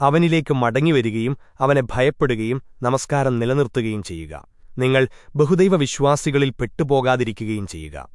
അവനിലേക്ക് മടങ്ങിവരികയും അവനെ ഭയപ്പെടുകയും നമസ്കാരം നിലനിർത്തുകയും ചെയ്യുക. നിങ്ങൾ ബഹുദൈവ വിശ്വാസികളിൽ പെട്ടുപോകാതിരിക്കുകയും ചെയ്യുക.